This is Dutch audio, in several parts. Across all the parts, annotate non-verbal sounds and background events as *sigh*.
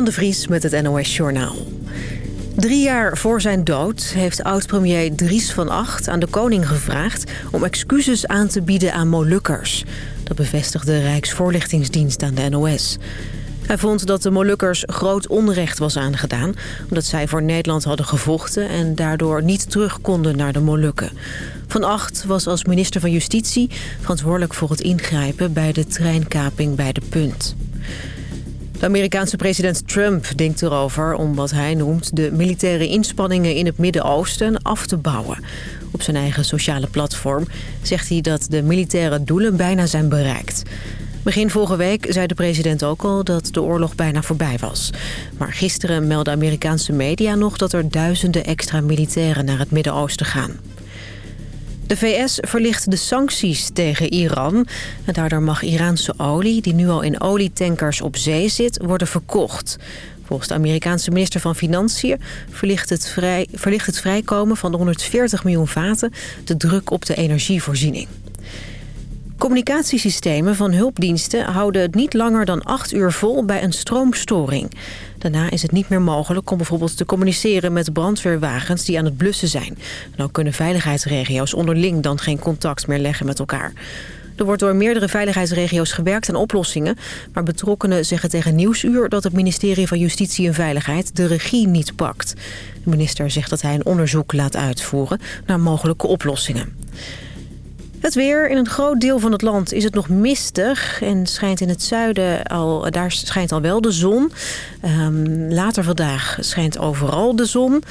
Trudy de Vries met het NOS Journaal. Drie jaar voor zijn dood heeft oud-premier Dries van Acht aan de koning gevraagd... om excuses aan te bieden aan Molukkers. Dat bevestigde Rijksvoorlichtingsdienst aan de NOS. Hij vond dat de Molukkers groot onrecht was aangedaan... omdat zij voor Nederland hadden gevochten... en daardoor niet terug konden naar de Molukken. Van Acht was als minister van Justitie verantwoordelijk voor het ingrijpen... bij de treinkaping bij de Punt. De Amerikaanse president Trump denkt erover om wat hij noemt... de militaire inspanningen in het Midden-Oosten af te bouwen. Op zijn eigen sociale platform zegt hij dat de militaire doelen bijna zijn bereikt. Begin vorige week zei de president ook al dat de oorlog bijna voorbij was. Maar gisteren meldden Amerikaanse media nog dat er duizenden extra militairen naar het Midden-Oosten gaan. De VS verlicht de sancties tegen Iran. En daardoor mag Iraanse olie, die nu al in olietankers op zee zit, worden verkocht. Volgens de Amerikaanse minister van Financiën verlicht het, vrij, verlicht het vrijkomen van de 140 miljoen vaten de druk op de energievoorziening. Communicatiesystemen van hulpdiensten houden het niet langer dan acht uur vol bij een stroomstoring. Daarna is het niet meer mogelijk om bijvoorbeeld te communiceren met brandweerwagens die aan het blussen zijn. Ook kunnen veiligheidsregio's onderling dan geen contact meer leggen met elkaar. Er wordt door meerdere veiligheidsregio's gewerkt aan oplossingen... maar betrokkenen zeggen tegen Nieuwsuur dat het ministerie van Justitie en Veiligheid de regie niet pakt. De minister zegt dat hij een onderzoek laat uitvoeren naar mogelijke oplossingen. Het weer. In een groot deel van het land is het nog mistig. En schijnt in het zuiden al, daar schijnt al wel de zon. Um, later vandaag schijnt overal de zon.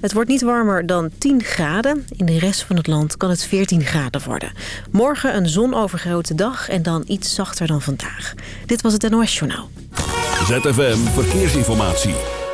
Het wordt niet warmer dan 10 graden. In de rest van het land kan het 14 graden worden. Morgen een zonovergrote dag en dan iets zachter dan vandaag. Dit was het NOS Journaal. ZFM Verkeersinformatie.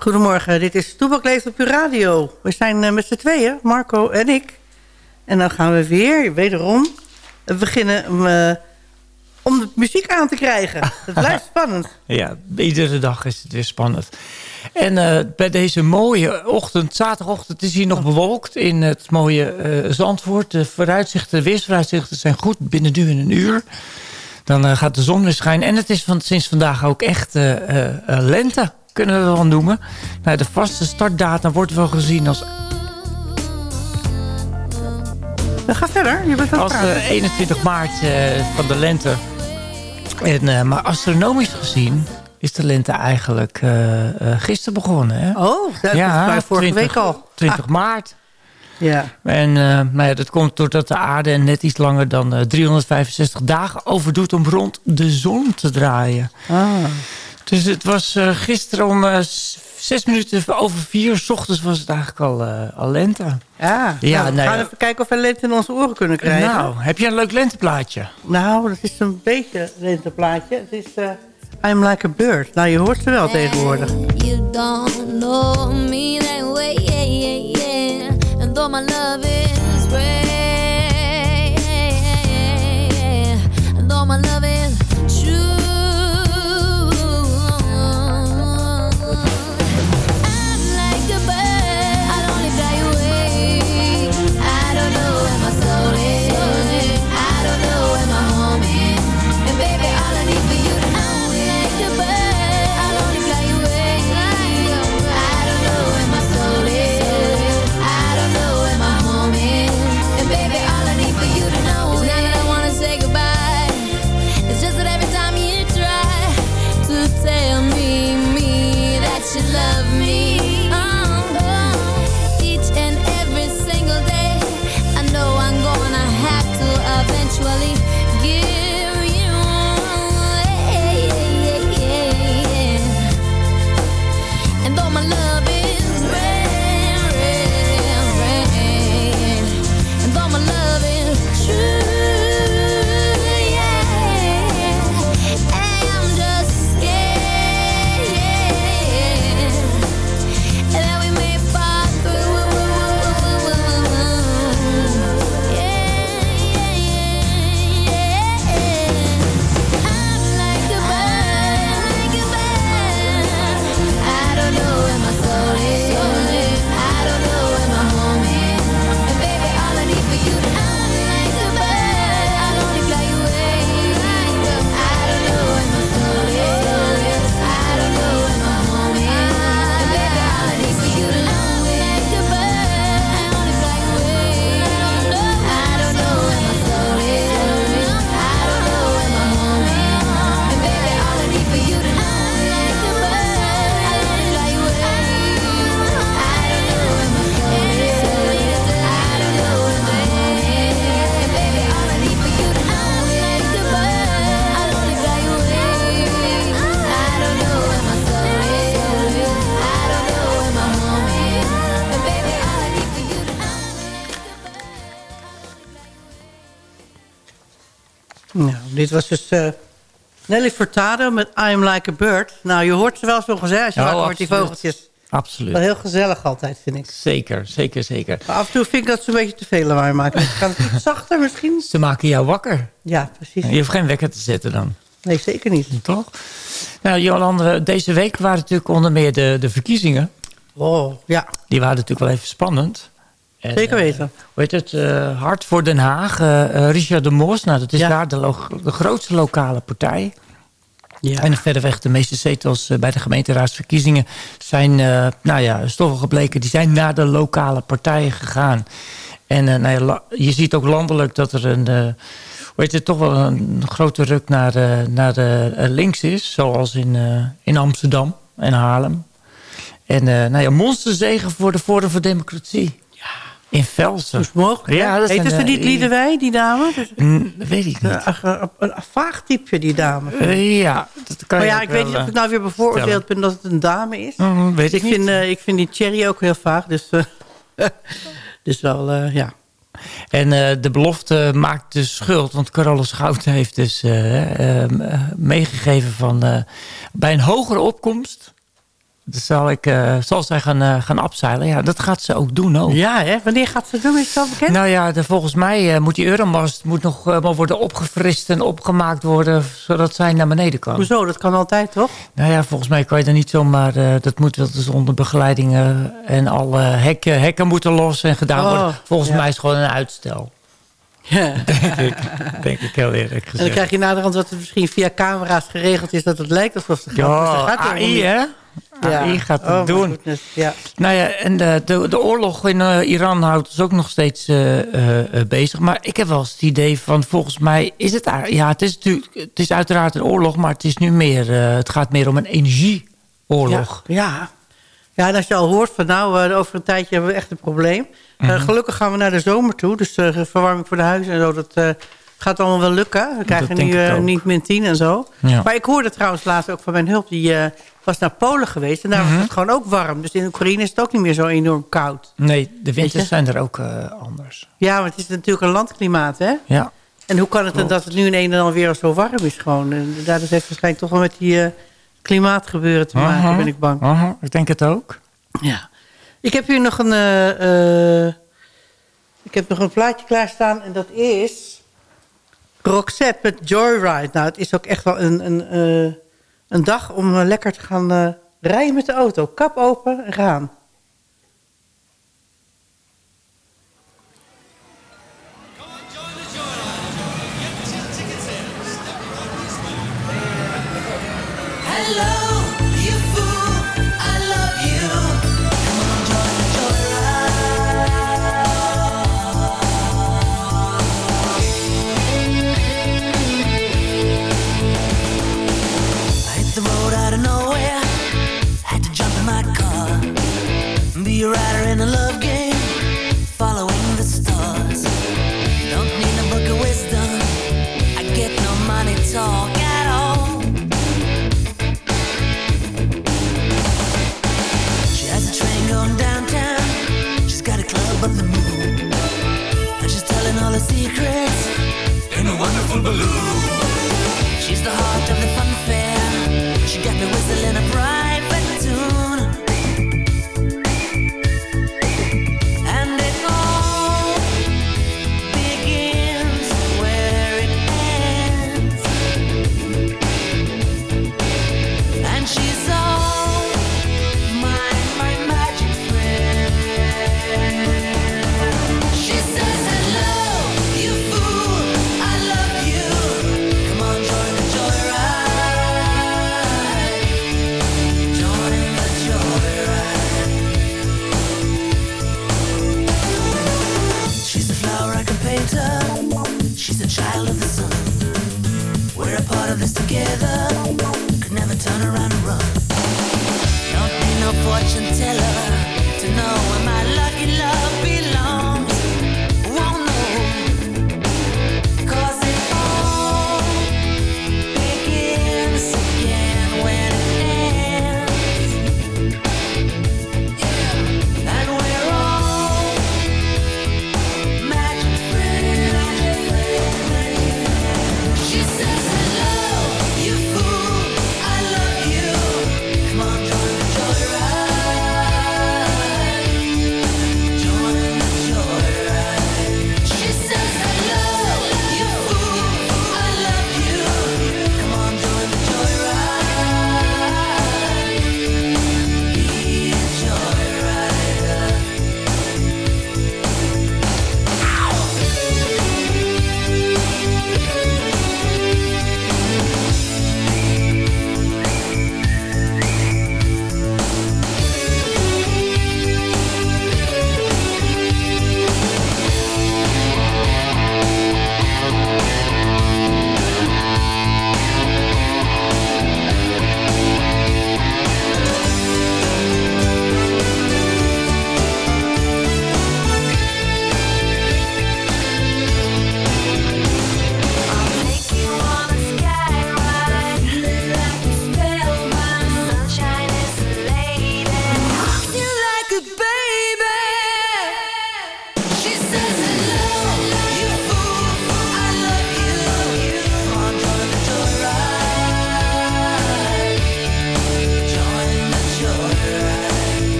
Goedemorgen, dit is Toebak Leeft op uw radio. We zijn uh, met z'n tweeën, Marco en ik. En dan gaan we weer, wederom, beginnen uh, om de muziek aan te krijgen. Het *laughs* blijft spannend. ja, iedere dag is het weer spannend. En uh, bij deze mooie ochtend, zaterdagochtend, is hier nog bewolkt in het mooie Zandvoort. De vooruitzichten, de weersvooruitzichten zijn goed, binnen nu en een uur. Dan gaat de zon weer schijnen. En het is van, sinds vandaag ook echt lente kunnen we wel noemen. Nou, de vaste startdata wordt wel gezien als... We gaan verder. Je bent als uh, 21 maart uh, van de lente. En, uh, maar astronomisch gezien is de lente eigenlijk uh, gisteren begonnen. Hè? Oh, dat ja, was vorige 20, week al. 20 ah. maart. Ja. En maar ja, dat komt doordat de aarde net iets langer dan 365 dagen overdoet om rond de zon te draaien. Ah. Dus het was uh, gisteren om uh, zes minuten over vier s ochtends was het eigenlijk al, uh, al lente. Ja, ja nou, we gaan even kijken of we lente in onze oren kunnen krijgen. Nou, heb je een leuk lenteplaatje? Nou, dat is een beetje lenteplaatje. Het is I'm Like a Bird. Nou, je hoort ze wel tegenwoordig. You don't know me that way, yeah, yeah, yeah. And though my love is rare, and though my love is dit was dus uh, Nelly Furtado met I'm Like a Bird. Nou, je hoort ze wel zo gezegd als je oh, hoort, die vogeltjes. Absoluut. Wel heel gezellig altijd, vind ik. Zeker, zeker, zeker. Maar af en toe vind ik dat ze een beetje te veel lawaai maken. Kan het *laughs* iets zachter misschien? Ze maken jou wakker. Ja, precies. Je hoeft geen wekker te zetten dan. Nee, zeker niet. Toch? Nou, Jolande, deze week waren natuurlijk onder meer de, de verkiezingen. Oh, ja. Die waren natuurlijk wel even spannend. En, Zeker weten. Uh, hoe heet het? Uh, Hart voor Den Haag. Uh, Richard de Moos. Nou, dat is daar de, de, grootste lokale partij. Ja. En verderweg de meeste zetels bij de gemeenteraadsverkiezingen zijn, nou ja, stoffen gebleken. Die zijn naar de lokale partijen gegaan. En nou ja, je ziet ook landelijk dat er een, hoe heet het, toch wel een grote ruk naar, naar de, links is. Zoals in, in Amsterdam en Haarlem. En nou ja, monsterzegen voor de Forum voor Democratie. In Velsen. mogelijk. Ja, dat Heet ze niet Liedewij, die dame? Mm, weet ik niet. Een, een, vaag type, die dame. Uh, ja, dat kan Maar ja, ik weet niet of ik nou weer bevooroordeeld ben dat het een dame is. Mm, weet ik, ik vind, uh, ik vind die Cherry ook heel vaag, dus... Uh, *laughs* dus wel, ja. En de belofte maakt dus schuld. Want Carolus Schouten heeft dus meegegeven van... bij een hogere opkomst dus zal, ik, uh, zal zij gaan, uh, gaan abzeilen. Ja, dat gaat ze ook doen ook. Ja, hè? wanneer gaat ze doen? Is het al bekend? Nou ja, de, volgens mij uh, moet die Euromast moet nog wel worden opgefrist en opgemaakt worden... zodat zij naar beneden kan. Hoezo? Dat kan altijd, toch? Nou ja, volgens mij kan je er niet zomaar... dat moet wel dus onder begeleiding en alle hekken, hekken moeten los en gedaan worden. Oh, volgens mij is het gewoon een uitstel. Ja. Denk ik. Denk ik heel eerlijk gezegd. En dan krijg je naderhand dat het misschien via camera's geregeld is... dat het lijkt alsof het gaat. Ja, AI, hè? Ja. AI gaat het oh, doen. Ja. Nou ja, en de, de, de oorlog in uh, Iran houdt ons ook nog steeds uh, uh, bezig. Maar ik heb wel eens het idee van, volgens mij is het... Ja, het is, natuurlijk, het is uiteraard een oorlog, maar het, is nu meer, het gaat meer om een energieoorlog. Ja, ja. ja, en als je al hoort van nou, over een tijdje hebben we echt een probleem. Mhm. gelukkig gaan we naar de zomer toe, dus verwarming voor de huizen en zo, dat gaat allemaal wel lukken. We krijgen nu niet min 10 en zo. Ja. Maar ik hoorde trouwens laatst ook van mijn hulp... die was naar Polen geweest. En daar was mhm. het gewoon ook warm. Dus in Oekraïne is het ook niet meer zo enorm koud. Nee, de winters zijn er ook uh, anders. Ja, maar het is natuurlijk een landklimaat, hè? Ja. En hoe kan het dan dat het nu in een en al weer zo warm is gewoon? En dat heeft waarschijnlijk toch wel met die klimaatgebeuren te maken, uh ben ik bang. -huh. Ik denk het ook. Ja. Ik heb hier nog een... Ik heb nog een plaatje klaarstaan. En dat is... Roxette met Joyride. Nou, het is ook echt wel een... een een dag om eh, lekker te gaan uh, rijden met de auto. Kap open en wonderful balloon.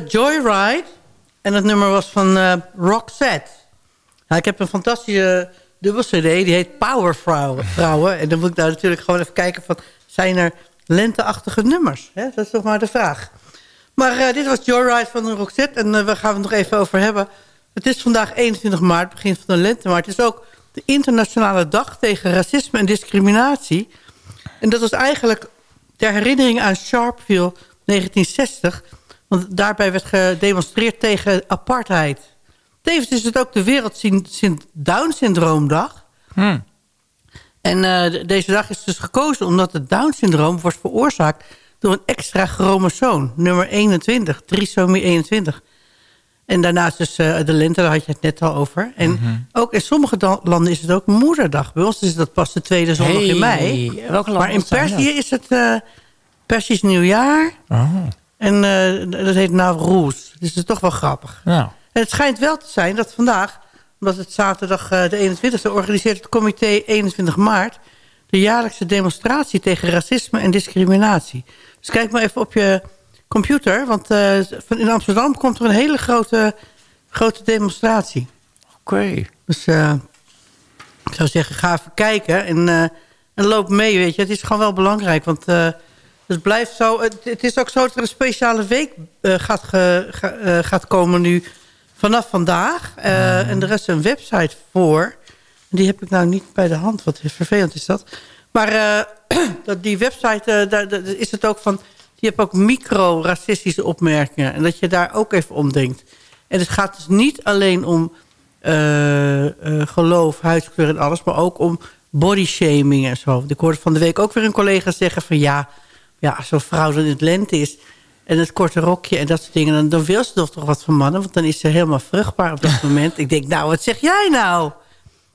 Joyride. En het nummer was van uh, Roxette. Nou, ik heb een fantastische dubbel cd. Die heet Power Vrouwen. En dan moet ik daar natuurlijk gewoon even kijken van... zijn er lenteachtige nummers? Dat is toch maar de vraag. Maar uh, dit was Joyride van Roxette. En uh, we gaan het nog even over hebben. Het is vandaag 21 maart, begin van de lente. Maar het is ook de internationale dag tegen racisme en discriminatie. En dat was eigenlijk ter herinnering aan Sharpeville 1960... Want daarbij werd gedemonstreerd tegen apartheid. Tevens is het ook de Wereld Down-syndroomdag. Hmm. En uh, deze dag is dus gekozen omdat het Down-syndroom wordt veroorzaakt... door een extra chromosoom, nummer 21, trisomie 21. En daarnaast dus uh, de lente, daar had je het net al over. En mhm. ook in sommige landen is het ook moederdag. Bij ons is dat pas de tweede zondag in mei. maar in Perzië is het uh, Persisch nieuwjaar... Oh. En uh, dat heet Navroes. Dus dat is toch wel grappig. Ja. En het schijnt wel te zijn dat vandaag, omdat het zaterdag uh, de 21e... organiseert het comité 21 maart... de jaarlijkse demonstratie tegen racisme en discriminatie. Dus kijk maar even op je computer. Want uh, in Amsterdam komt er een hele grote, grote demonstratie. Oké. Dus ik zou zeggen, ga even kijken en, en loop mee, weet je. Het is gewoon wel belangrijk, want het blijft zo. Het, is ook zo dat er een speciale week uh, gaat, ge, uh, gaat komen nu vanaf vandaag. Uh, En er is een website voor. Die heb ik nou niet bij de hand. Wat vervelend is dat. Maar *clears throat* dat die website, daar, is het ook van... Je hebt ook micro-racistische opmerkingen. En dat je daar ook even om denkt. En het gaat dus niet alleen om geloof, huidskleur en alles... maar ook om bodyshaming en zo. Ik hoorde van de week ook weer een collega zeggen van... ja, ja, als zo'n vrouw dan in het lente is... en het korte rokje en dat soort dingen... dan, dan wil ze toch toch wat van mannen... want dan is ze helemaal vruchtbaar op dat *laughs* moment. Ik denk, nou, wat zeg jij nou?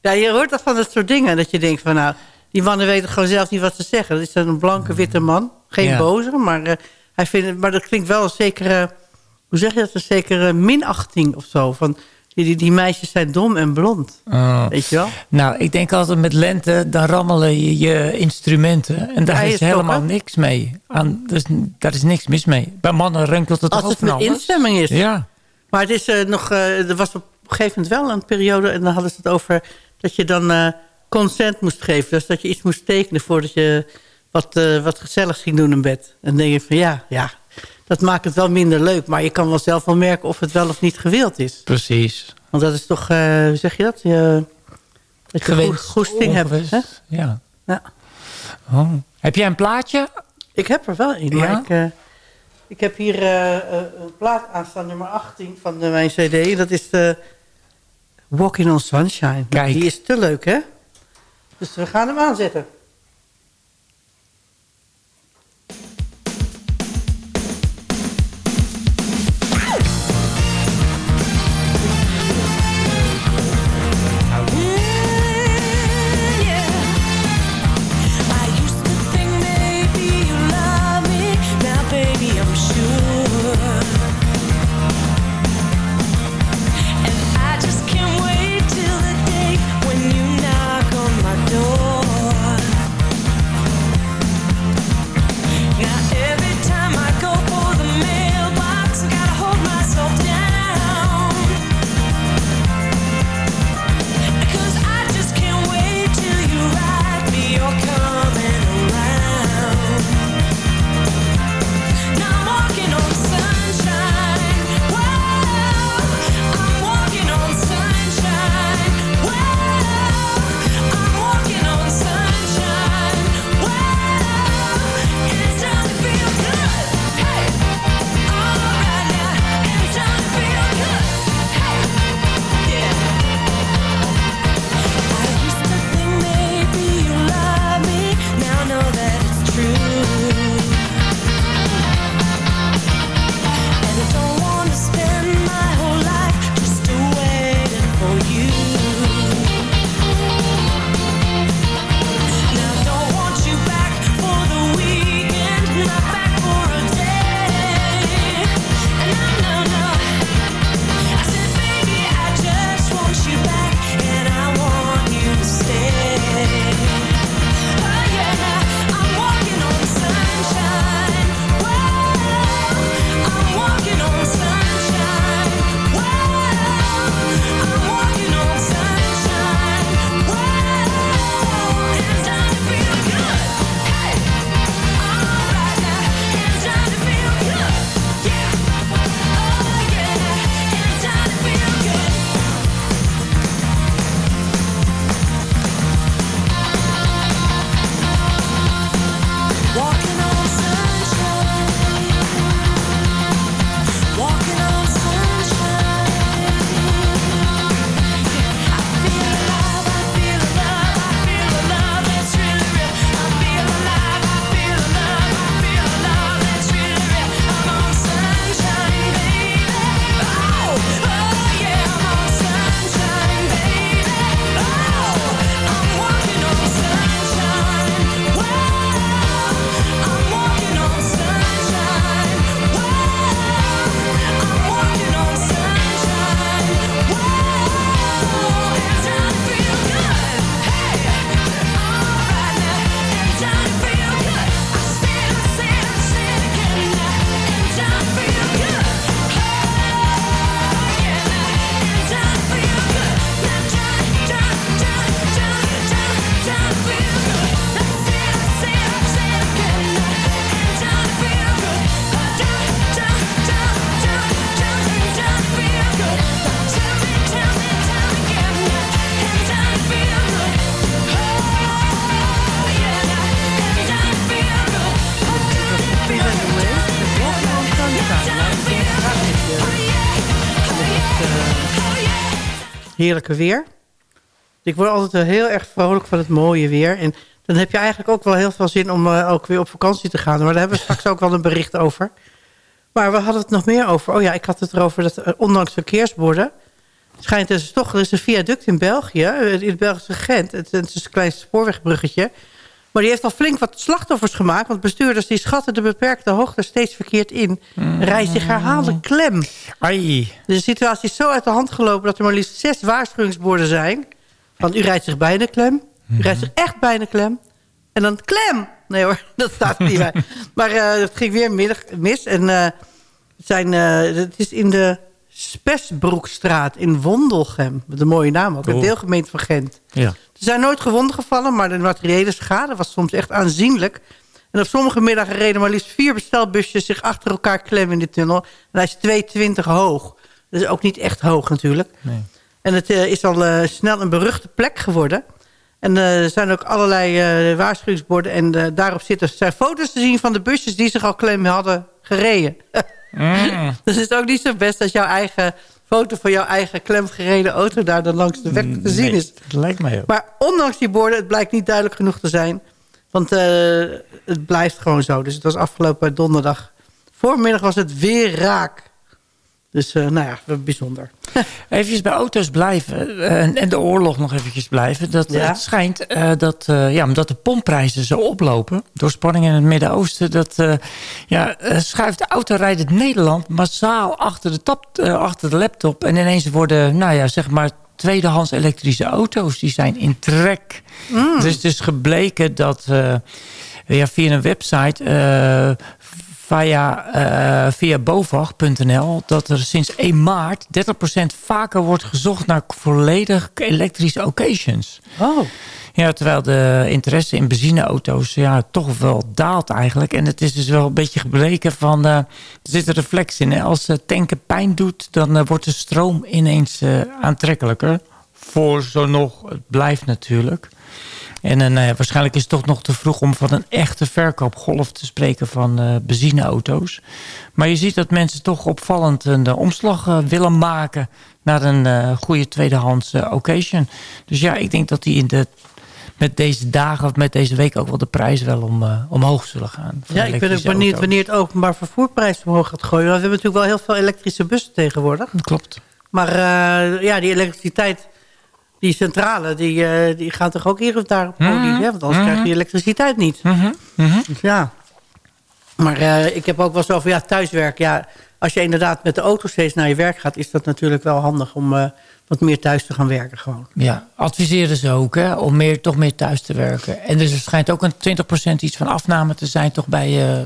Ja, je hoort toch van dat soort dingen... dat je denkt van, nou, die mannen weten gewoon zelf niet wat ze zeggen. Dat is een blanke, witte man. Geen boze, maar, uh, hij vindt, maar dat klinkt wel een zekere... hoe zeg je dat? Een zekere minachting of zo. Van, die, die, meisjes zijn dom en blond. Oh. Weet je wel? Nou, ik denk altijd met lente, dan rammelen je je instrumenten. En daar is helemaal niks mee. Aan, dus, daar is niks mis mee. Bij mannen runkelt het Als Als het met instemming is. Ja. Maar het is uh, nog, uh, er was op een gegeven moment wel een periode... en dan hadden ze het over dat je dan uh, consent moest geven. Dus dat je iets moest tekenen voordat je wat, wat gezelligs ging doen in bed. En dan denk je van ja, ja, dat maakt het wel minder leuk. Maar je kan wel zelf wel merken of het wel of niet gewild is. Precies. Want dat is toch, uh, hoe zeg je dat? Je, dat je Gewenst, goesting hebt. Hè? Ja. ja. Oh. Heb jij een plaatje? Ik heb er wel een. Ja? Ik, uh, ik heb hier uh, een plaat aanstaan, nummer 18 van de, mijn cd. Dat is de Walking on Sunshine. Kijk. Die is te leuk, hè? Dus we gaan hem aanzetten. Heerlijke weer. Ik word altijd heel erg vrolijk van het mooie weer. En dan heb je eigenlijk ook wel heel veel zin om uh, ook weer op vakantie te gaan. Maar daar hebben we straks ook wel een bericht over. Maar we hadden het nog meer over. Oh ja, ik had het erover dat uh, ondanks verkeersborden... schijnt dus toch, er is een viaduct in België, in het Belgische Gent. Het, het is een klein spoorwegbruggetje. Maar die heeft al flink wat slachtoffers gemaakt. Want bestuurders die schatten de beperkte hoogte steeds verkeerd in. Mm. Rijdt zich herhaaldelijk klem. Ai. De situatie is zo uit de hand gelopen dat er maar liefst zes waarschuwingsborden zijn. Van u rijdt zich bijna klem. U rijdt zich echt bijna klem. En dan klem. Nee hoor, *laughs* dat staat niet bij. *laughs* Maar uh, het ging weer middag, mis. En uh, het, zijn, uh, het is in de Spesbroekstraat in Wondelgem. Met een mooie naam ook. Een oh. deelgemeente van Gent. Ja. Er zijn nooit gewonden gevallen, maar de materiële schade was soms echt aanzienlijk. En op sommige middagen reden maar liefst vier bestelbusjes zich achter elkaar klem in de tunnel. En hij is 2,20 hoog. Dat is ook niet echt hoog natuurlijk. Nee. En het uh, is al uh, snel een beruchte plek geworden. En uh, er zijn ook allerlei waarschuwingsborden. En daarop zitten zijn foto's te zien van de busjes die zich al klem hadden gereden. *laughs* mm. *laughs* dus het is ook niet zo best als jouw eigen foto van jouw eigen klemgereden auto daar dan langs de weg te zien is. dat lijkt mij ook. Maar ondanks die borden, het blijkt niet duidelijk genoeg te zijn. Want uh, het blijft gewoon zo. Dus het was afgelopen donderdag. Voormiddag was het weer raak. Dus uh, nou ja, bijzonder. Even bij auto's blijven uh, en de oorlog nog eventjes blijven. Dat, ja. Het schijnt uh, dat, ja, omdat de pompprijzen zo oplopen... door spanning in het Midden-Oosten... dat ja, schuift de autorijden Nederland massaal achter de, tap, achter de laptop... en ineens worden, nou ja, zeg maar tweedehands elektrische auto's... die zijn in trek. Mm. Dus het is gebleken dat ja, via een website via, uh, via bovag.nl dat er sinds 1 maart 30% vaker wordt gezocht naar volledig elektrische occasions. Oh. Ja, terwijl de interesse in benzineauto's ja, toch wel daalt eigenlijk. En het is dus wel een beetje gebleken van... Uh, er zit een reflex in. Hè? Als tanken pijn doet, dan uh, wordt de stroom ineens aantrekkelijker. Voor zo nog, het blijft natuurlijk. En uh, waarschijnlijk is het toch nog te vroeg om van een echte verkoopgolf te spreken van uh, benzineauto's. Maar je ziet dat mensen toch opvallend een uh, omslag willen maken naar een goede tweedehands occasion. Dus ja, ik denk dat die in de, met deze dagen of met deze week ook wel de prijs wel om, omhoog zullen gaan. Ja, ik ben ook benieuwd wanneer het openbaar vervoerprijs omhoog gaat gooien. Want we hebben natuurlijk wel heel veel elektrische bussen tegenwoordig. Dat klopt. Maar ja, die elektriciteit die centrale, die, uh, die gaan toch ook hier of daar op mm -hmm. Want anders krijg je elektriciteit niet. Mm -hmm. dus ja. Maar uh, ik heb ook wel zo van, ja, thuiswerk. Ja, als je inderdaad met de auto steeds naar je werk gaat... is dat natuurlijk wel handig om uh, wat meer thuis te gaan werken gewoon. Ja, adviseren ze ook, hè, om meer, toch meer thuis te werken. En dus er schijnt ook een 20% iets van afname te zijn... toch bij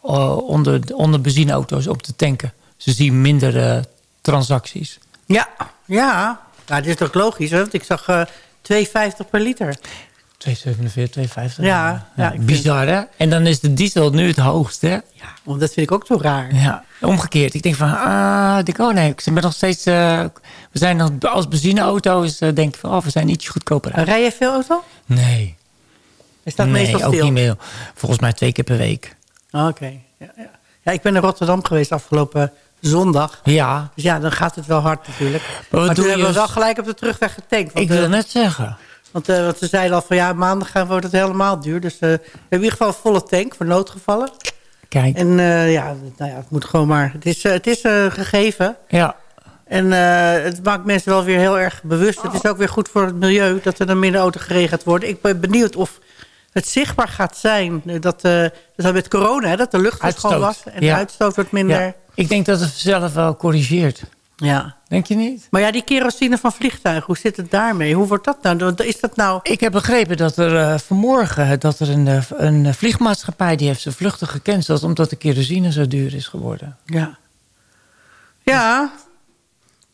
onder, onder benzineauto's op te tanken. Ze zien minder transacties. Ja, ja, ja, dit is toch logisch, hè? want ik zag uh, eh, 2,50 per liter. 2,47, 2,50. Ja, ja, bizar hè? En dan is de diesel nu het hoogste. Ja, want dat vind ik ook zo raar. Ja, omgekeerd. Ik denk van, ah, ik, oh nee, ik ben nog steeds, uh, we zijn nog als benzineauto's, uh, denk ik van, oh, we zijn ietsje goedkoper. Rij je veel auto? Nee. Is dat nee, meestal stil? ook niet meer. Volgens mij twee keer per week. Oké. Okay. Ja, ja. ja, ik ben in Rotterdam geweest afgelopen zondag. Ja. Dus ja, dan gaat het wel hard natuurlijk. Maar, maar toen hebben we wel gelijk op de terugweg getankt. Want, ik wil uh, net zeggen. Want, uh, want, ze zeiden al van ja, maandag gaan wordt het helemaal duur. Dus uh, we hebben in ieder geval een volle tank voor noodgevallen. Kijk. En ja, nou ja, het moet gewoon maar... Het is, het is gegeven. Ja. En het maakt mensen wel weer heel erg bewust. Het is ook weer goed voor het milieu dat er dan minder auto geregeld wordt. Ik ben benieuwd of het zichtbaar gaat zijn dat, dat met corona, hè, dat de lucht schoon was. En de uitstoot wordt minder... Ja. Ik denk dat het zelf wel corrigeert. Ja. Denk je niet? Maar ja, die kerosine van vliegtuigen, hoe zit het daarmee? Hoe wordt dat nou? Is dat nou... Ik heb begrepen dat er uh, vanmorgen dat er een, een vliegmaatschappij... die heeft zijn vluchten gecanceld omdat de kerosine zo duur is geworden. Ja. Ja.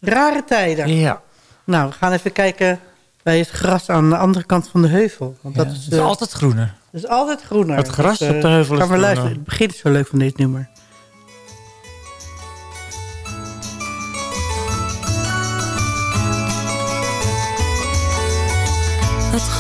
Rare tijden. Ja. Nou, we gaan even kijken bij het gras aan de andere kant van de heuvel. Want ja, dat is, het is uh, altijd groener. Het is altijd groener. Het gras dus, uh, op de heuvel is we luisteren. Het begin is zo leuk van dit nummer.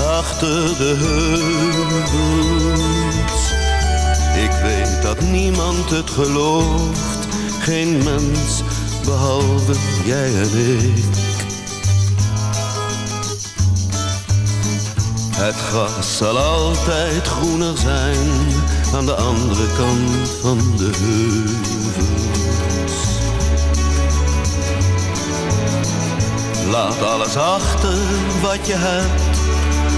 achter de heuvels. Ik weet dat niemand het gelooft, geen mens behalve jij en ik. Het gras zal altijd groener zijn aan de andere kant van de heuvels. Laat alles achter wat je hebt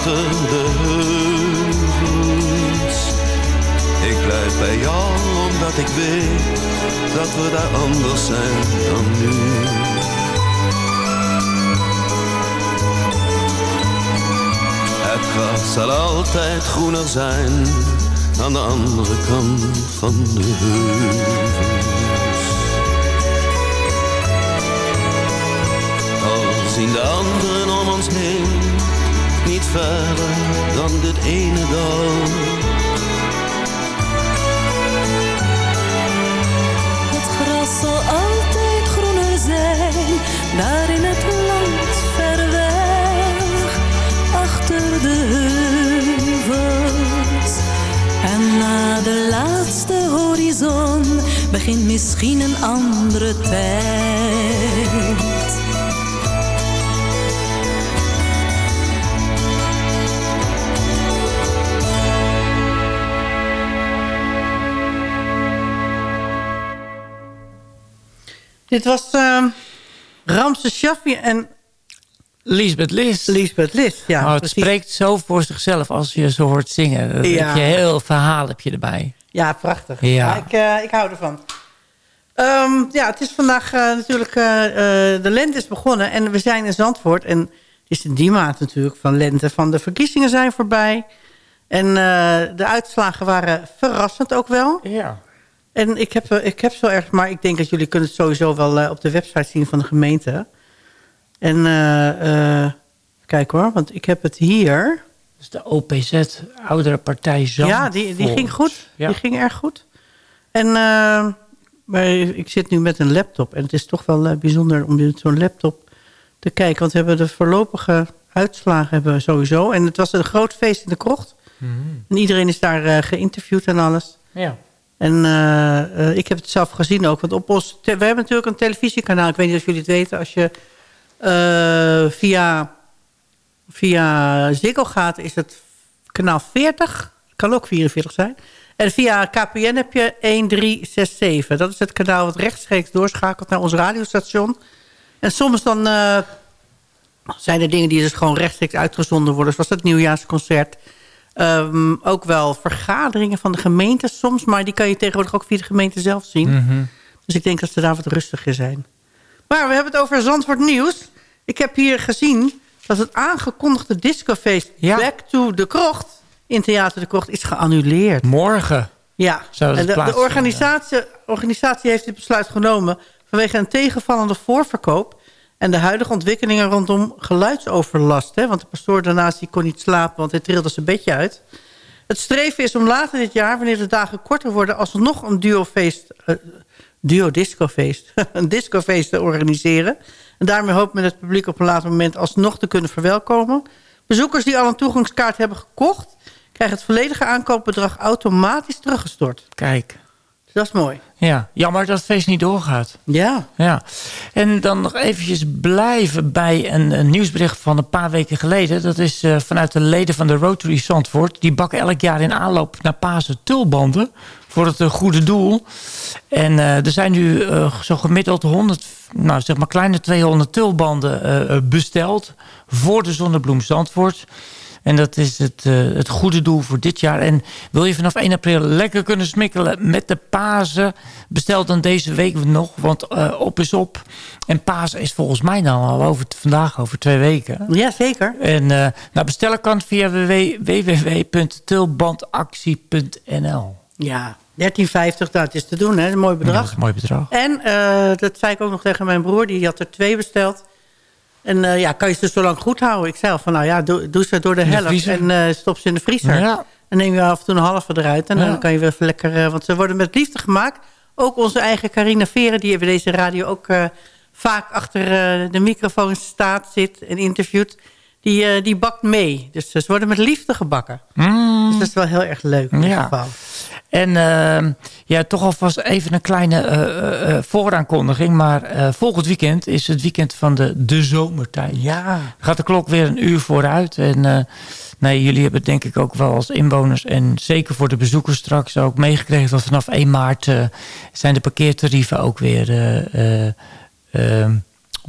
achter de heuvels. Ik blijf bij jou, omdat ik weet, dat we daar anders zijn dan nu. Het gras zal altijd groener zijn, aan de andere kant van de heuvels. Al zien de anderen om ons heen niet verder dan dit ene dal. Het gras zal altijd groener zijn, daar in het land ver weg, achter de heuvels. En na de laatste horizon begint misschien een andere tijd. Dit was uh, Ramse Shaffi en Lisbeth List. Lisbeth List. Ja, Oh, het precies. spreekt zo voor zichzelf als je zo hoort zingen. Ja. heb je heel verhaal heb je erbij. Ja, prachtig. Ja. ik, eh, ik hou ervan. Ehm, ja, het is vandaag eh, natuurlijk... eh, de lente is begonnen en we zijn in Zandvoort. En het is in die maand natuurlijk van lente. Van de verkiezingen zijn voorbij. En de uitslagen waren verrassend ook wel. Ja. En ik heb, eh, ik heb zo erg... Maar ik denk dat jullie kunnen het sowieso wel eh, op de website zien van de gemeente. En eh, kijk hoor, want ik heb het hier... Dus de OPZ, Oudere Partij Zandvoort. Ja, die, die ging goed. Ja. Die ging erg goed. En maar ik zit nu met een laptop. En het is toch wel bijzonder om met zo'n laptop te kijken. Want we hebben de voorlopige uitslagen hebben we sowieso. En het was een groot feest in de krocht. En iedereen is daar geïnterviewd en alles. Ja. En eh, eh, ik heb het zelf gezien ook. Want op ons, we hebben natuurlijk een televisiekanaal. Ik weet niet of jullie het weten. Als je eh, via, via Ziggo gaat, is het kanaal 40. Kan ook 44 zijn. En via KPN heb je 1367. Dat is het kanaal wat rechtstreeks doorschakelt naar ons radiostation. En soms dan zijn er dingen die dus gewoon rechtstreeks uitgezonden worden. Zoals het nieuwjaarsconcert. Ehm, ook wel vergaderingen van de gemeente soms. Maar die kan je tegenwoordig ook via de gemeente zelf zien. Mhm. Dus ik denk dat ze daar wat rustiger zijn. Maar we hebben het over Zandvoort Nieuws. Ik heb hier gezien dat het aangekondigde discofeest... Ja. Back to the Krocht in Theater de Krocht is geannuleerd. Morgen. Ja, en de, de organisatie, organisatie heeft dit besluit genomen... vanwege een tegenvallende voorverkoop... en de huidige ontwikkelingen rondom geluidsoverlast. Hè? Want de pastoor daarnaast die kon niet slapen, want hij trilde zijn bedje uit. Het streven is om later dit jaar, wanneer de dagen korter worden... alsnog een duofeest, eh, duo-discofeest, *laughs* een discofeest te organiseren. En daarmee hoopt men het publiek op een later moment alsnog te kunnen verwelkomen. Bezoekers die al een toegangskaart hebben gekocht... krijgen het volledige aankoopbedrag automatisch teruggestort. Kijk. Dus dat is mooi. Ja, jammer dat het feest niet doorgaat. Ja. Ja. En dan nog eventjes blijven bij een, een nieuwsbericht van een paar weken geleden. Dat is uh, vanuit de leden van de Rotary Zandvoort. Die bakken elk jaar in aanloop naar Pasen tulbanden voor het uh, goede doel. En uh, er zijn nu zo gemiddeld 100, nou zeg maar kleine 200 tulbanden besteld voor de Zonnebloem Zandvoort. En dat is het, uh, het goede doel voor dit jaar. En wil je vanaf 1 april lekker kunnen smikkelen met de Pasen... bestel dan deze week nog, want uh, op is op. En Pasen is volgens mij dan al over, vandaag over twee weken. Ja, zeker. En uh, nou, bestellen kan via www.tulbandactie.nl. Ja, 13,50, dat is te doen, hè? een mooi bedrag. Ja, dat is een mooi bedrag. En dat zei ik ook nog tegen mijn broer, die had er twee besteld... En uh, ja, kan je ze zo lang goed houden? Ik zei al van, nou ja, doe, doe ze door de, de helft en uh, stop ze in de vriezer. Ja. En neem je af en toe een halve eruit. En ja. dan kan je weer even lekker... Uh, want ze worden met liefde gemaakt. Ook onze eigen Carina Veren, die hebben deze radio ook vaak achter de microfoon staat, zit en interviewt. Die, die bakt mee. Dus ze worden met liefde gebakken. Mm. Dus dat is wel heel erg leuk in ja. geval. En uh, ja, toch alvast even een kleine uh, uh, vooraankondiging. Maar volgend weekend is het weekend van de, de zomertijd. Ja. Gaat de klok weer een uur vooruit. En nee, jullie hebben denk ik ook wel als inwoners... en zeker voor de bezoekers straks ook meegekregen... dat vanaf 1 maart zijn de parkeertarieven ook weer...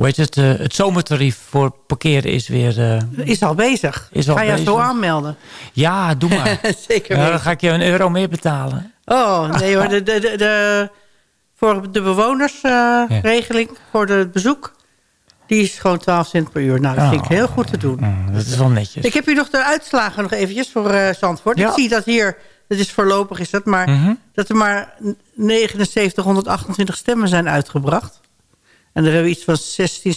hoe heet het? het zomertarief voor parkeren is weer... is al bezig. Is al Ga je bezig. zo aanmelden? Ja, doe maar. *laughs* Zeker dan ga ik je een euro meer betalen. Oh, nee hoor. De, de, de, de voor de bewonersregeling, ja. voor het bezoek... die is gewoon 12 cent per uur. Nou, dat oh, vind ik heel goed te doen. Mm, dat is wel netjes. Ik heb hier nog de uitslagen nog eventjes voor Zandvoort. Ja. Ik zie dat hier, dat is voorlopig is dat... maar mm -hmm. dat er maar 7928 stemmen zijn uitgebracht. En er hebben we iets van 16,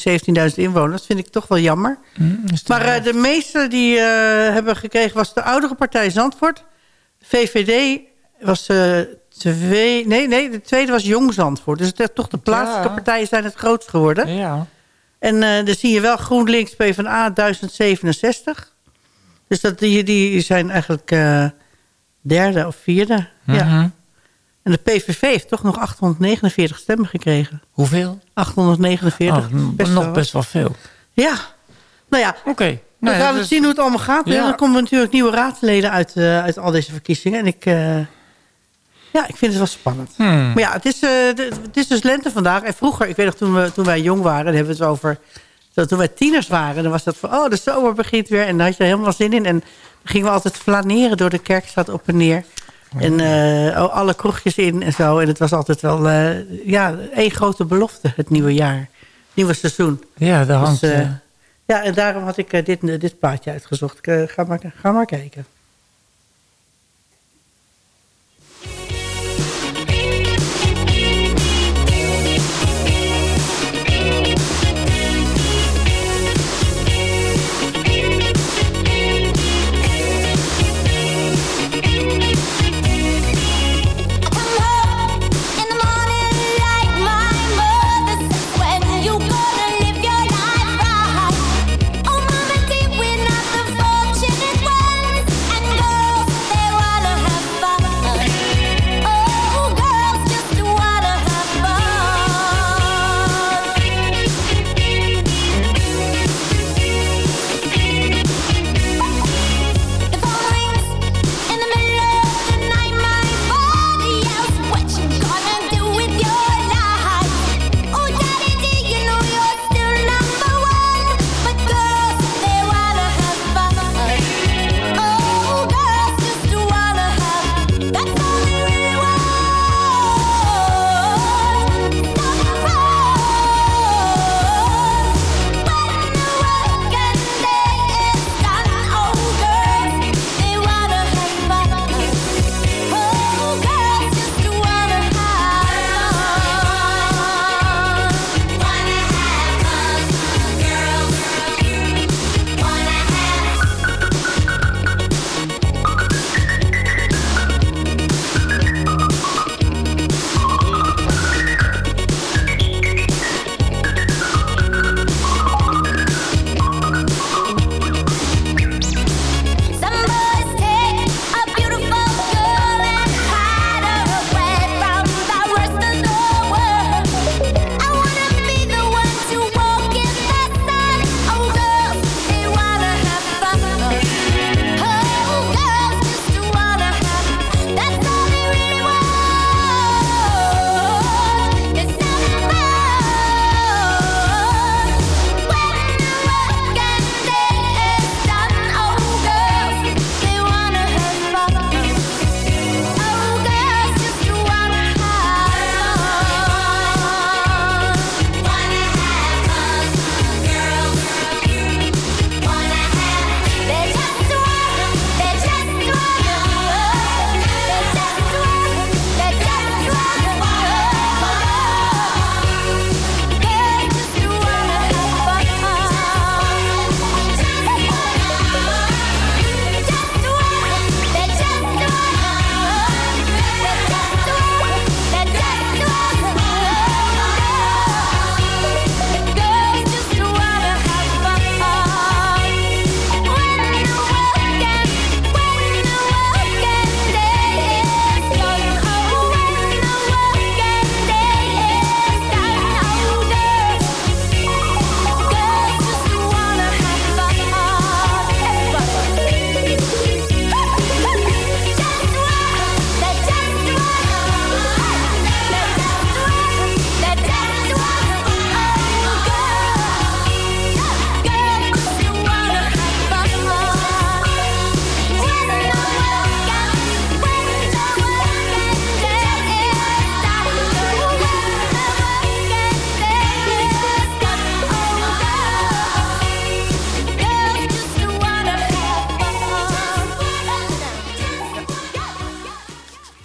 17.000 inwoners. Dat vind ik toch wel jammer. Mm, maar uh, de meeste die uh, hebben gekregen was de oudere partij Zandvoort. VVD was uh, twee... Nee, nee, de tweede was Jong Zandvoort. Dus het, toch de plaatselijke ja. partijen zijn het grootst geworden. Ja. En dan zie je wel GroenLinks PvdA 1067. Dus dat, die, die zijn eigenlijk derde of vierde. Mm -hmm. Ja. En de PVV heeft toch nog 849 stemmen gekregen. Hoeveel? 849. Oh, best nog wel. best wel veel. Ja. Nou ja, Oké. Okay. Dan Nee, gaan we dus- zien hoe het allemaal gaat. Ja. En dan komen natuurlijk nieuwe raadsleden uit, uh, uit al deze verkiezingen. En ik, uh, ja, ik vind het wel spannend. Hmm. Maar ja, het is, uh, het is dus lente vandaag. En vroeger, ik weet nog toen, we, toen wij jong waren, dan hebben we het over... Dat toen wij tieners waren, dan was dat van... Oh, de zomer begint weer. En daar had je helemaal zin in. En dan gingen we altijd flaneren door de kerkstraat op en neer. En uh, alle kroegjes in en zo. En het was altijd wel uh, ja, één grote belofte, het nieuwe jaar. Nieuwe seizoen. Ja, hangt... Dus, uh, eh, ja, en daarom had ik dit, dit plaatje uitgezocht. Ik, ga, maar, ga maar kijken.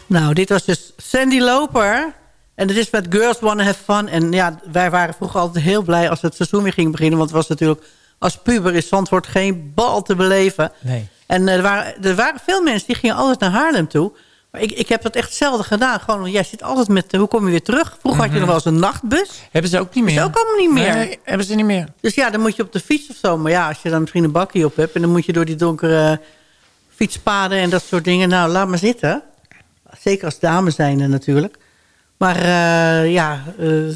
Nou, dit was dus Sandy Loper. En het is met Girls Wanna Have Fun. En ja, wij waren vroeger altijd heel blij als het seizoen weer ging beginnen. Want het was natuurlijk als puber is Zandvoort geen bal te beleven. Nee. En eh, er, waren, er waren veel mensen die gingen altijd naar Haarlem toe. Maar ik, ik heb dat echt zelden gedaan. Gewoon, jij zit altijd met, hoe kom je weer terug? Vroeger had je nog wel eens een nachtbus. Hebben ze ook niet meer? Is ook allemaal niet meer. Nee, hebben ze niet meer. Dus ja, dan moet je op de fiets of zo. Maar ja, als je dan misschien een bakje op hebt... en dan moet je door die donkere fietspaden en dat soort dingen... nou, laat maar zitten. Zeker als dame zijnde natuurlijk. Maar eh, ja, eh,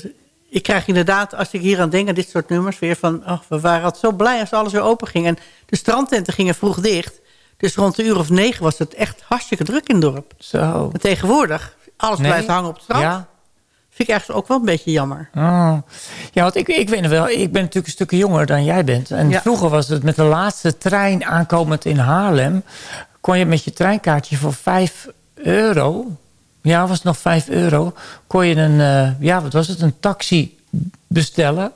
ik krijg inderdaad, als ik hier aan denk... aan dit soort nummers weer van... Oh, we waren altijd zo blij als alles weer open ging. En de strandtenten gingen vroeg dicht. Dus rond de uur of negen was het echt hartstikke druk in het dorp. Zo. Maar tegenwoordig, alles Nee. blijft hangen op het strand. Ja. Vind ik eigenlijk ook wel een beetje jammer. Oh. Ja, want ik, ik weet nog wel, ik ben natuurlijk een stukje jonger dan jij bent. En Ja. vroeger was het met de laatste trein aankomend in Haarlem... kon je met je treinkaartje voor 5 euro... Ja, was het nog 5 euro... kon je een, eh, ja, wat was het, een taxi bestellen.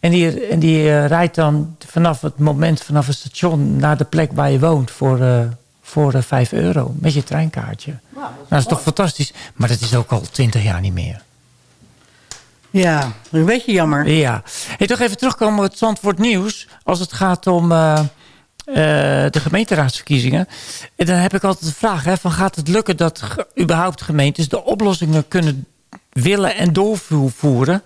En die, en die eh, rijdt dan vanaf het moment, vanaf het station... naar de plek waar je woont voor, eh voor eh, 5 euro. Met je treinkaartje. Nou, dat is toch fantastisch. Maar dat is ook al 20 jaar niet meer. Ja, een beetje jammer. Ja. Hey, toch even terugkomen op het Zandvoort nieuws. Als het gaat om de gemeenteraadsverkiezingen. En dan heb ik altijd de vraag. Hè, van gaat het lukken dat überhaupt gemeentes de oplossingen kunnen willen en doorvoeren?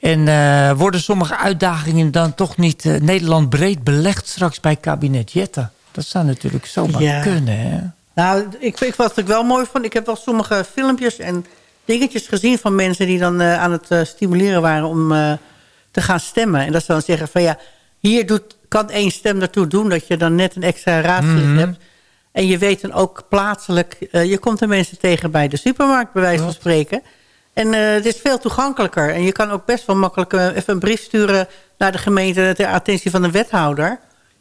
En eh, worden sommige uitdagingen dan toch niet eh, Nederland breed belegd straks bij kabinet Jetten? Dat zou natuurlijk zomaar Ja. kunnen. Hè? Nou, ik, ik, wat ik wel mooi vond... ik heb wel sommige filmpjes en dingetjes gezien... van mensen die dan eh, aan het eh, stimuleren waren om eh, te gaan stemmen. En dat ze dan zeggen van ja... hier doet, kan één stem ertoe doen... dat je dan net een extra raadslid Mhm. hebt. En je weet dan ook plaatselijk... eh, je komt er mensen tegen bij de supermarkt, bij wijze van spreken... En eh, het is veel toegankelijker. En je kan ook best wel makkelijk eh, even een brief sturen naar de gemeente... ter attentie van de wethouder.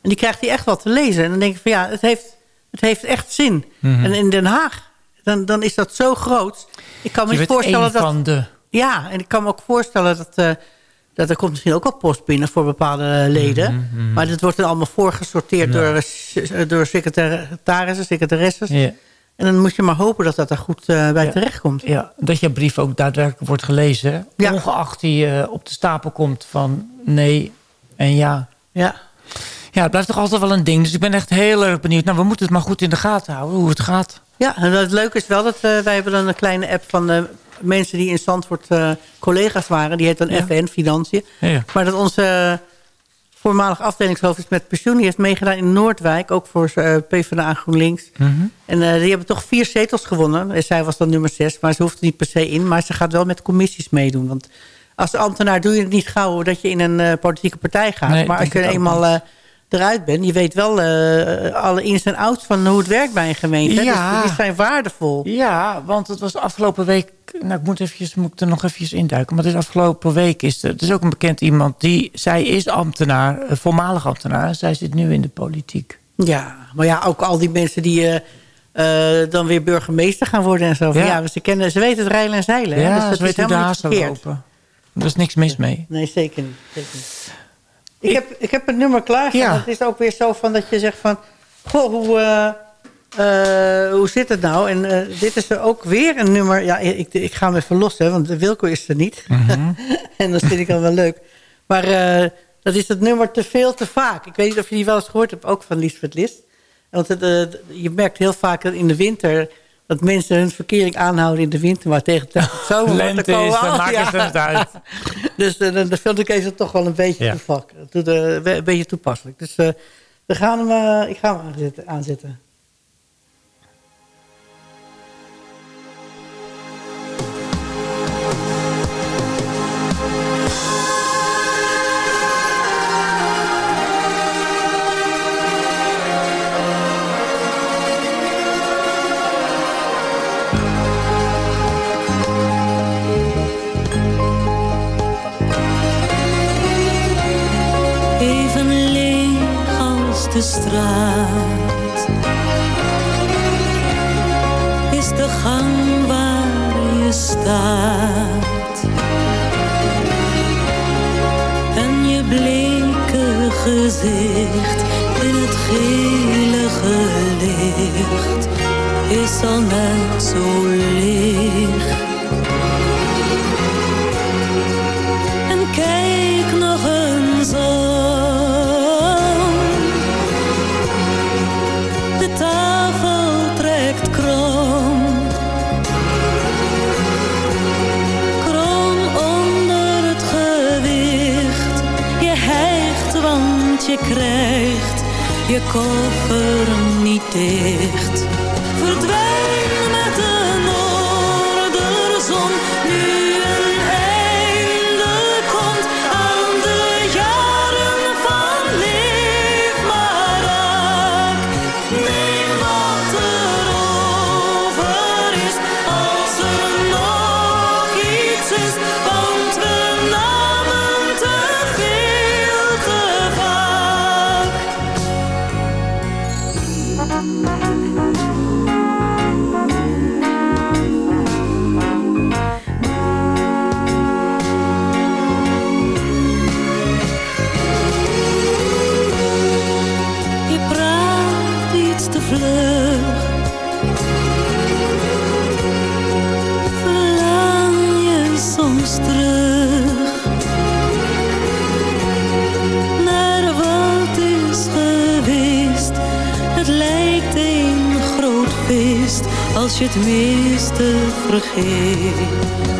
En die krijgt die echt wat te lezen. En dan denk ik van ja, het heeft, het heeft echt zin. Mhm. En in Den Haag, dan, dan is dat zo groot. Ik kan me Je voorstellen dat... van de... Ja, en ik kan me ook voorstellen dat... eh, dat er komt misschien ook wel post binnen voor bepaalde eh, leden. Mhm, Maar dat wordt dan allemaal voorgesorteerd door, eh, s- door secretarissen, secretaresses. Ja. En dan moet je maar hopen dat dat er goed eh, bij Ja. terechtkomt. Ja, dat je brief ook daadwerkelijk wordt gelezen. Ongeacht die eh, op de stapel komt van nee en ja. Ja. Ja, het blijft toch altijd wel een ding. Dus ik ben echt heel erg benieuwd. Nou, we moeten het maar goed in de gaten houden hoe het gaat. Ja, en het leuke is wel dat eh, wij hebben dan een kleine app van de mensen die in Zandvoort eh, collega's waren. Die heet dan Ja. FN Financiën. Ja. Maar dat onze eh, voormalig afdelingshoofd is met pensioen. Die heeft meegedaan in Noordwijk, ook voor eh PvdA GroenLinks. Mhm. En die hebben toch vier zetels gewonnen. En zij was dan nummer zes, maar ze hoeft er niet per se in. Maar ze gaat wel met commissies meedoen. Want als ambtenaar doe je het niet gauw dat je in een politieke partij gaat. Nee, maar als je eenmaal eruit bent, je weet wel eh, alle ins en outs van hoe het werkt bij een gemeente. Ja. Dus die zijn waardevol. Ja, want het was afgelopen week... Nou, ik moet, eventjes, moet ik er nog eventjes induiken. Maar dit afgelopen week is er... Er is ook een bekend iemand die... Zij is ambtenaar, eh, voormalig ambtenaar. Zij zit nu in de politiek. Ja, maar ja, ook al die mensen die eh, dan weer burgemeester gaan worden en zo. Ja. Ja, ze, kennen, ze weten het rijlen en zeilen. hè. Ja, dus ze hoe de lopen. Er is niks mis mee. Nee, zeker niet. Zeker niet. Ik, heb, ik heb het nummer klaar. Ja. Het is ook weer zo van dat je zegt van... Goh, hoe, eh, eh, hoe zit het nou? En eh, dit is er ook weer een nummer... Ja, ik, ik ga hem even los, hè, want Wilco is er niet. Mhm. *laughs* en dat vind ik dan wel leuk. Maar dat is het nummer Te Veel Te Vaak. Ik weet niet of je die wel eens gehoord hebt, ook van Liesbeth List. Want het, je merkt heel vaak dat in de winter... dat mensen hun verkering aanhouden in de winter... maar tegen het *laughs* zomer Lente dan is, dan maken ze het uit. *laughs* dus uh, dan vind ik het toch wel een beetje, Ja. de- een beetje toepasselijk. Dus eh, we gaan hem, eh, ik ga hem aanzetten. En je bleke gezicht in het gele licht. is al net zo krijgt je koffer niet dicht. Verdwijn als je het meeste vergeet.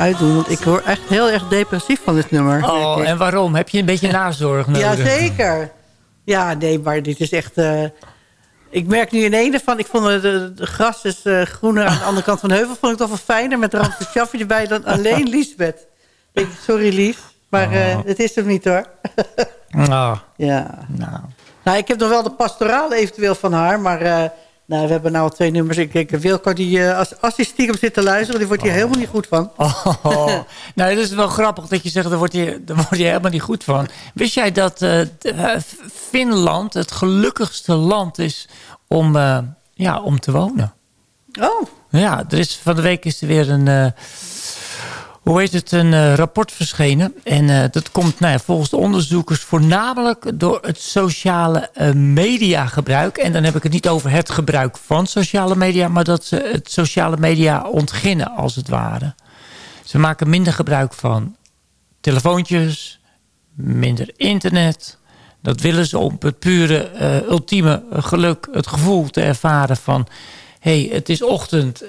Uitdoen, want ik word echt heel erg depressief van dit nummer. Oh, en waarom? Heb je een beetje nazorg nodig? Jazeker. Ja, nee, maar dit is echt... eh, ik merk nu in ene van... Ik vond het de, de gras is eh, groener aan de andere kant van de heuvel. Vond ik toch wel fijner met Ramse Shaffi erbij dan alleen *laughs* Liesbeth. Ik- Sorry Lies, maar eh, het is hem niet hoor. Nou, ja. nou. Nou, ik heb nog wel de pastoraal eventueel van haar, maar... nou, we hebben nou al twee nummers. Ik denk, Wilco, die, eh, als, als hij stiekem zit te luisteren... die wordt hier helemaal niet goed van. Oh, *laughs* nou, het is wel grappig dat je zegt, daar word je, daar word je helemaal niet goed van. Wist jij dat eh, eh, Finland het gelukkigste land is om, ja, om te wonen? Oh, Ja, er is, van de week is er weer een, hoe heet het, een eh, rapport verschenen. En eh, dat komt nou ja, volgens de onderzoekers voornamelijk door het sociale eh, mediagebruik. En dan heb ik het niet over het gebruik van sociale media, maar dat ze het sociale media ontginnen als het ware. Ze maken minder gebruik van telefoontjes, minder internet. Dat willen ze om het pure, ultieme geluk, het gevoel te ervaren van... hé, hey, het is ochtend,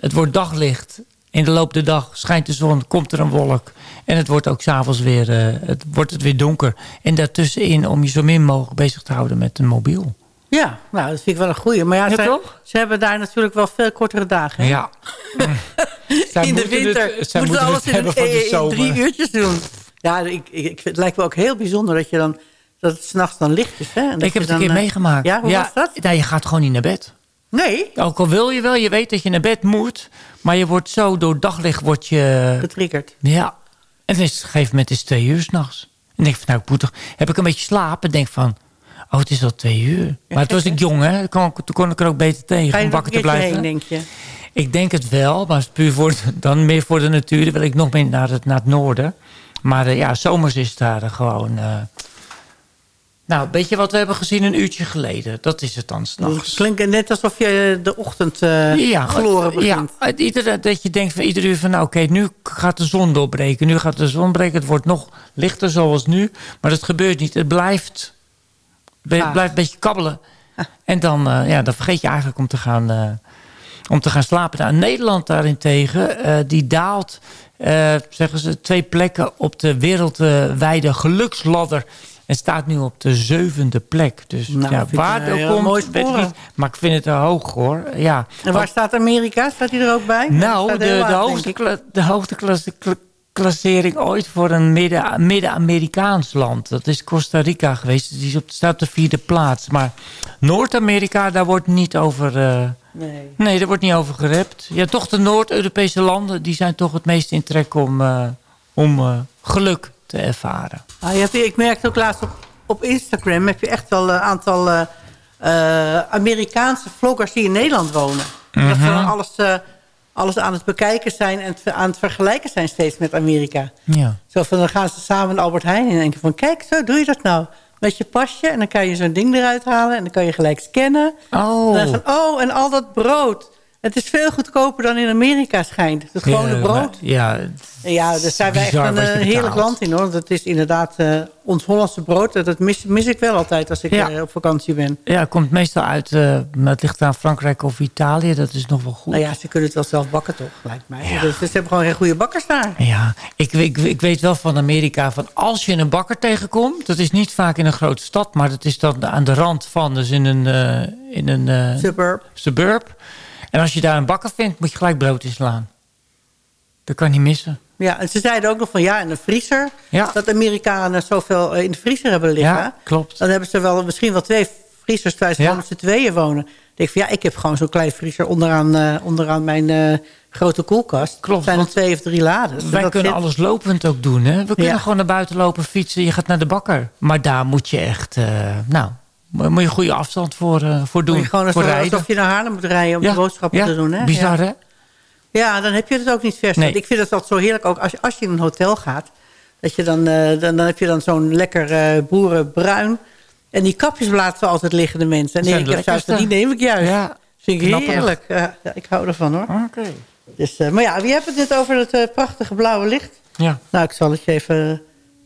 het wordt daglicht. In de loop der dag schijnt de zon, komt er een wolk. En het wordt ook s'avonds weer, eh, het, wordt het weer donker. En daartussenin om je zo min mogelijk bezig te houden met een mobiel. ja, nou, dat vind ik wel een goeie. Maar ja, Ja, zij- toch? ze hebben daar natuurlijk wel veel kortere dagen. hè? Ja. *laughs* In de moeten winter Het, moeten moeten ze alles in, de in zomer. drie uurtjes doen. Ja, ik, ik, het lijkt me ook heel bijzonder dat je dan dat het s'nachts dan licht is. Hè? En dat Ik heb het een dan, keer eh, meegemaakt. Ja, hoe was dat? Nou, je gaat gewoon niet naar bed. Nee, Ook al wil je wel, je weet dat je naar bed moet. Maar je wordt zo door daglicht, word je... getriggerd. Ja. En dan is het op een gegeven moment is het twee uur s'nachts. En denk ik van, nou, ik moet toch... Heb ik een beetje slapen en denk van... Oh, het is al twee uur. Maar toen was ik jong, hè. Toen kon, ik- toen kon ik er ook beter tegen om wakker te blijven. heen, denk je? Ik denk het wel, maar het puur voor, dan meer voor de natuur. Dan wil ik nog meer naar het, naar het noorden. Maar eh, ja, zomers is daar gewoon... eh, nou, weet je wat we hebben gezien een uurtje geleden? Dat is het dan Het s'nachts. klinkt net alsof je eh, de ochtend eh Ja, gloren ja, begint. het- iedere, dat je denkt van iedere uur van... nou oké, nu gaat de zon doorbreken. Nu gaat de zon breken. Het wordt nog lichter zoals nu. Maar dat gebeurt niet. Het blijft Be- Ah. blijft een beetje kabbelen. *laughs* En dan, eh, ja, dan vergeet je eigenlijk om te gaan, om te gaan slapen. Nou, Nederland daarentegen, die daalt, zeggen ze, twee plekken op de wereldwijde geluksladder. En staat nu op de zevende plek. Dus Nou, ja, waar komt, mooi niet. Maar ik vind het te hoog hoor. Ja. En waar staat Amerika? Staat die er ook bij? Nou, de, de, hoogste, de hoogste klasse- kla- klassering ooit voor een midden- Midden-Amerikaans land. Dat is Costa Rica geweest. Die is op, staat op de vierde plaats. Maar Noord-Amerika, daar wordt niet over... eh, Nee. nee, daar wordt niet over gerept. Ja, toch de Noord-Europese landen... die zijn toch het meest in trek om, eh, om eh, geluk te ervaren. Ah, je hebt, ik merkte ook laatst op, op Instagram... heb je echt wel een aantal eh, eh, Amerikaanse vloggers die in Nederland wonen. Dat ze dan alles, eh, alles aan het bekijken zijn... en aan het vergelijken zijn steeds met Amerika. Ja. Zo van, dan gaan ze samen Albert Heijn in en denken van... kijk, zo doe je dat nou. Met je pasje en dan kan je zo'n ding eruit halen... en dan kan je gelijk scannen. Oh. En van, oh, en al dat brood. Het is veel goedkoper dan in Amerika schijnt. Het gewone brood. Ja, Ja, daar zijn wij echt een eh, heerlijk land in hoor. Dat is inderdaad eh, ons Hollandse brood. Dat mis, mis ik wel altijd als ik Ja. eh, op vakantie ben. ja, het komt meestal uit... eh, maar het ligt aan Frankrijk of Italië. Dat is nog wel goed. Nou ja, ze kunnen het wel zelf bakken toch, lijkt mij. Dus, ze hebben gewoon geen goede bakkers daar. Ja, ik, ik, ik weet wel van Amerika van als je een bakker tegenkomt, dat is niet vaak in een grote stad, maar dat is dan aan de rand van, dus in een, eh, in een eh, Suburb. suburb. En als je daar een bakker vindt, moet je gelijk brood inslaan. Dat kan niet missen. Ja, en ze zeiden ook nog van ja, in de vriezer. Ja. Dat Amerikanen zoveel eh, in de vriezer hebben liggen. Ja, klopt. Dan hebben ze wel misschien wel twee vriezers ze Ja. z'n tweeën wonen. Dan denk ik van ja, ik heb gewoon zo'n klein vriezer onderaan, eh, onderaan mijn eh, grote koelkast. Klopt, zijn er twee of drie laden. Wij kunnen zit- alles lopend ook doen. Hè? We kunnen Ja. gewoon naar buiten lopen, fietsen. Je gaat naar de bakker. Maar daar moet je echt, nou, moet je goede afstand voor, eh, voor doen. Moet je gewoon voor alsof, rijden. alsof je naar Haarlem moet rijden om Ja, de boodschappen ja, te doen. Hè? Bizar, ja. hè? Ja, dan heb je het ook niet vers. Nee. Ik vind het altijd zo heerlijk, ook als je, als je in een hotel gaat. Dat je dan, eh, dan, dan heb je dan zo'n lekker eh, boerenbruin. En die kapjes laten ze altijd liggen, de mensen. En Zijn ik heb juist, die neem ik juist. Ja, vind ik heerlijk. Ja, ik hou ervan hoor. Oké. Dus, maar ja, wie hebt het net over het prachtige blauwe licht? Ja. Nou, ik zal het je even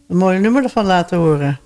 een mooi nummer ervan laten horen.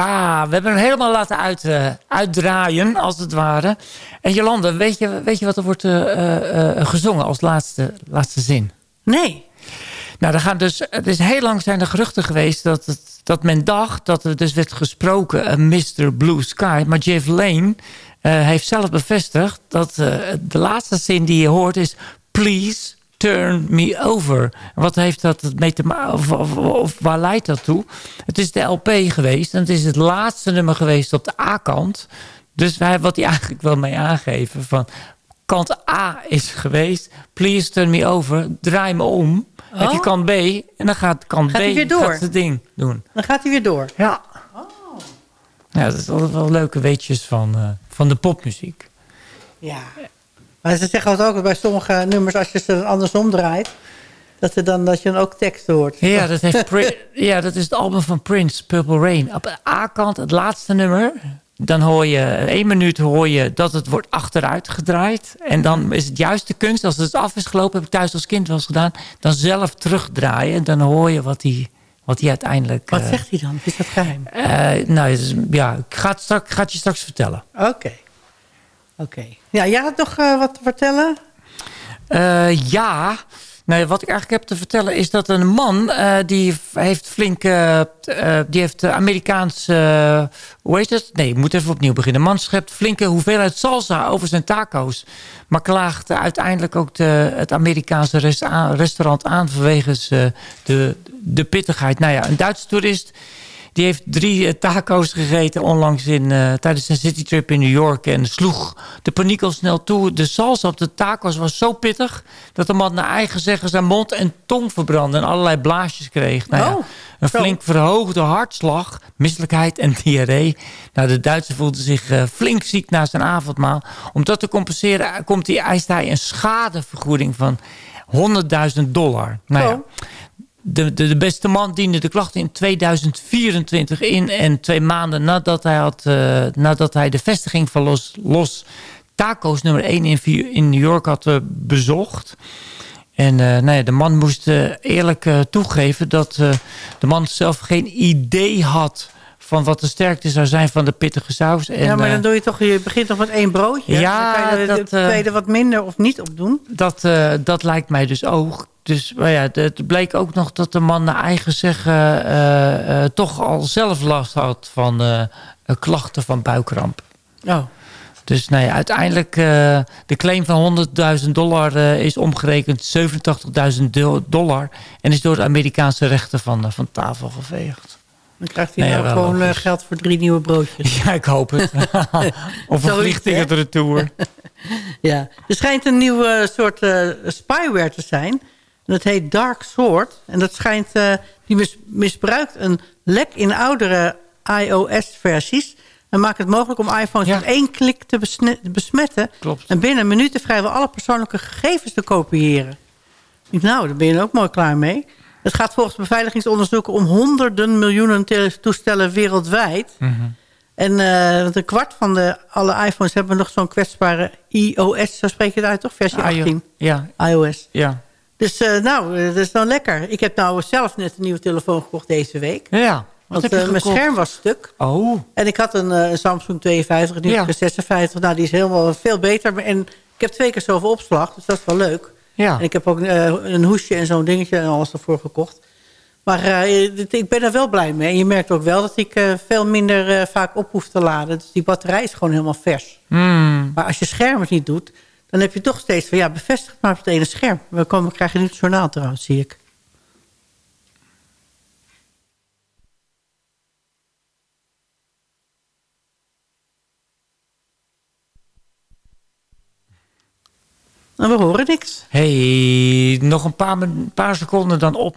Ja, we hebben hem helemaal laten uit, eh, uitdraaien, als het ware. En Jolande, weet je, weet je wat er wordt eh, eh, gezongen als laatste, laatste zin? Nee. Nou, er gaan dus, het is heel lang zijn er geruchten geweest dat, het, dat men dacht dat er dus werd gesproken een Mr. Blue Sky. Maar Jeff Lane heeft zelf bevestigd dat de laatste zin die je hoort is... Please turn me over. Wat heeft dat mee te maken? Of, of, of waar leidt dat toe? Het is de LP geweest en het is het laatste nummer geweest op de A-kant. Dus wij, wat hij *laughs* eigenlijk wil mee aangeven van... Kant A is geweest. Please turn me over. Draai me om. Heb je Oh. kant B. En dan gaat kant Gaat B weer door? gaat het ding doen. Dan gaat hij weer door. Ja. Ja, dat is altijd wel leuke weetjes van, eh, van de popmuziek. Ja. Maar ze zeggen altijd ook bij sommige nummers, als je ze andersom draait, dat, er dan, dat je dan ook tekst hoort. Ja, dat, heeft Pri- *laughs* ja, dat is het album van Prince, Purple Rain. Op de A-kant, het laatste nummer. Dan hoor je, één minuut hoor je dat het wordt achteruit gedraaid. En dan is het juist de kunst, als het af is gelopen... heb ik thuis als kind wel eens gedaan... dan zelf terugdraaien. En dan hoor je wat hij wat hij uiteindelijk... Wat eh, zegt hij dan? Is dat geheim? eh, nou, het ja, ik ga het, straks, ga het je straks vertellen. Oké. Oké. Ja, jij had nog eh, wat te vertellen? Eh, ja, nou, wat ik eigenlijk heb te vertellen is dat een man... eh, die heeft flink... die heeft Amerikaans... eh, hoe heet het? Nee, ik moet even opnieuw beginnen. Een man schept flinke hoeveelheid salsa over zijn taco's. Maar klaagt uiteindelijk ook de, het Amerikaanse rest- aan- restaurant aan... vanwege de, de pittigheid. Nou ja, een Duitse toerist... Die heeft drie eh, taco's gegeten onlangs in, eh, tijdens een citytrip in New York. En sloeg de paniek al snel toe. De salsa op de taco's was zo pittig... dat de man naar eigen zeggen zijn mond en tong verbrandde... en allerlei blaasjes kreeg. Nou ja, Oh, een flink verhoogde hartslag, misselijkheid en diarree. Nou, de Duitser voelde zich eh, flink ziek na zijn avondmaal. Om dat te compenseren komt hij, eist hij een schadevergoeding van 100.000 dollar. Nou ja. De, de, de beste man diende de klacht in 2024 in. En twee maanden nadat hij, had, eh, nadat hij de vestiging van Los, Los Tacos nummer 1 in, in New York had eh, bezocht. En eh, nou ja, de man moest eerlijk toegeven dat de man zelf geen idee had... van wat de sterkte zou zijn van de pittige saus. En, ja, maar dan doe je toch, je begint toch met één broodje. Ja, dan kan je er dat, de tweede wat minder of niet op doen. dat, dat lijkt mij dus ook. Dus maar ja, het bleek ook nog dat de man naar eigen zeggen... eh, eh, toch al zelf last had van eh, klachten van buikkramp. Oh. Dus nou ja, uiteindelijk de claim van 100.000 dollar is omgerekend 87.000 dollar. En is door de Amerikaanse rechter van, van tafel geveegd. Dan krijgt hij nou, nou gewoon logisch. geld voor drie nieuwe broodjes. *laughs* Ja, ik hoop het. *laughs* of een vliegticket retour. *laughs* ja, er schijnt een nieuwe soort spyware te zijn. Dat heet Dark Sword. En dat schijnt, eh, die mis- misbruikt een lek in oudere iOS-versies... en maakt het mogelijk om iPhones Ja. met één klik te besmetten... Klopt. en binnen minuten vrijwel alle persoonlijke gegevens te kopiëren. Nou, daar ben je ook mooi klaar mee. Het gaat volgens beveiligingsonderzoeken om honderden miljoenen toestellen wereldwijd... En eh, want een kwart van de, alle iPhones hebben nog zo'n kwetsbare iOS, zo spreek je het uit toch? Versie Ah, joh. 18, Ja, iOS. ja. Dus eh, nou, eh, dat is nou lekker. Ik heb nou zelf net een nieuwe telefoon gekocht deze week. Ja, wat Want heb je eh, mijn scherm was stuk. Oh, En ik had een Samsung 52, nu Ja. heb ik een 56. Nou, die is helemaal veel beter. En ik heb twee keer zoveel opslag, dus dat is wel leuk. ja. En ik heb ook een hoesje en zo'n dingetje en alles ervoor gekocht. Maar ik ben er wel blij mee. En je merkt ook wel dat ik veel minder vaak op hoef te laden. Dus die batterij is gewoon helemaal vers. Hmm. Maar als je scherm het niet doet, dan heb je toch steeds van... ja, bevestig maar op het ene scherm. We komen, krijgen nu het journaal trouwens, zie ik. En we horen niks. hey, nog een paar, paar seconden dan op